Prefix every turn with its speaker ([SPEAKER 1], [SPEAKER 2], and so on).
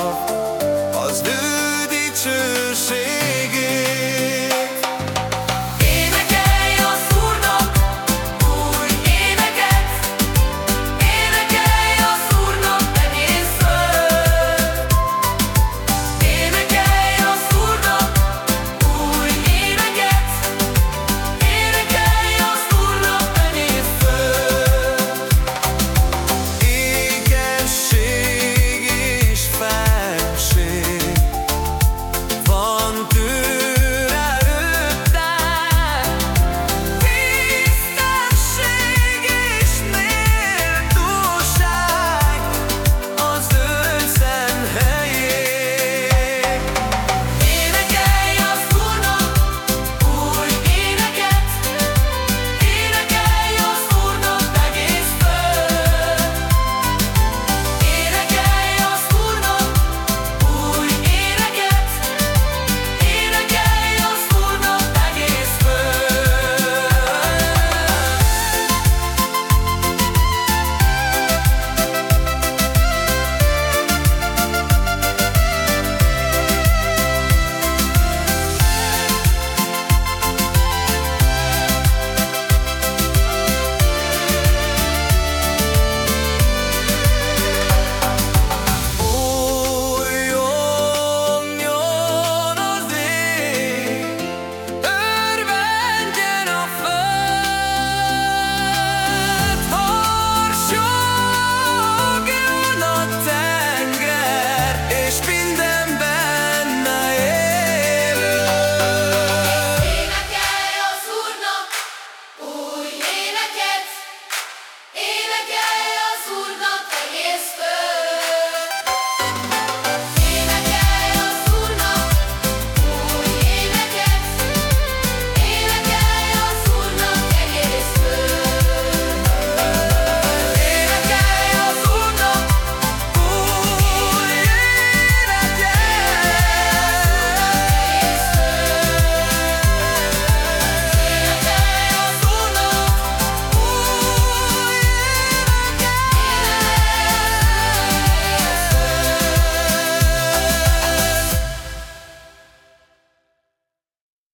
[SPEAKER 1] Og Os lydig tøsing